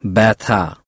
Bata